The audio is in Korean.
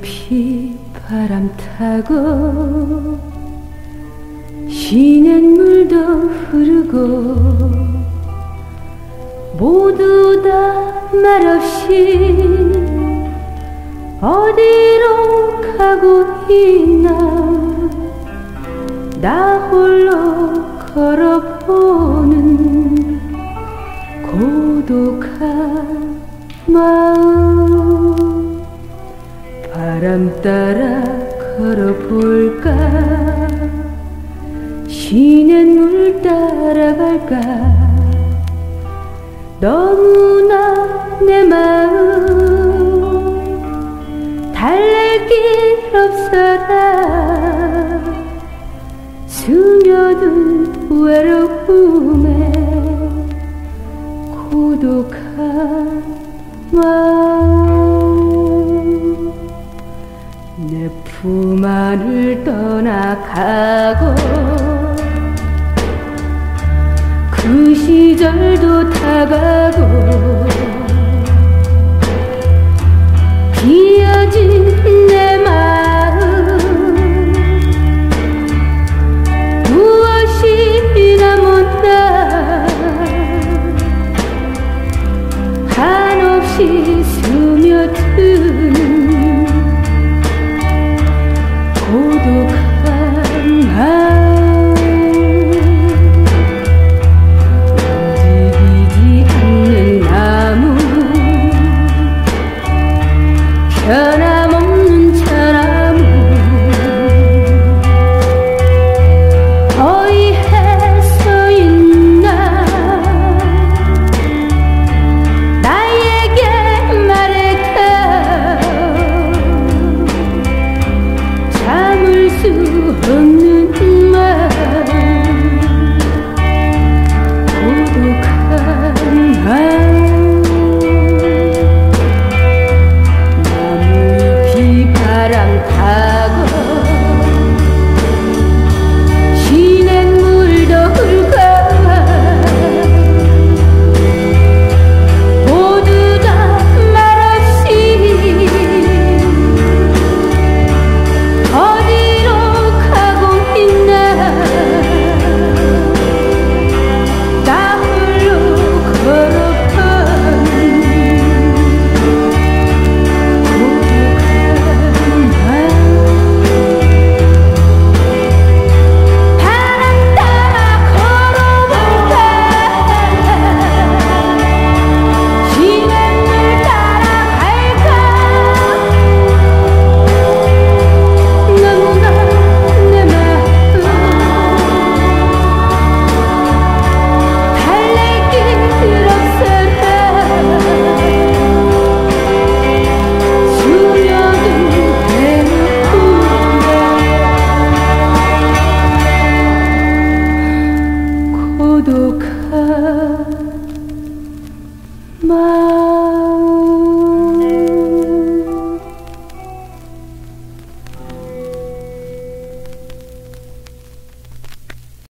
깊이 바람 타고 시냇 물도 흐르고 모두 다 말없이 어디로 가고 있나 나 홀로 걸어보는 고독한 마음 바람 따라 걸어볼까? 시냇물 따라갈까? 너무나 내 마음 달랠 길 없어라. 스며든 외로움에 고독한 마음 품 안을 떠나가고 그 시절도 다가고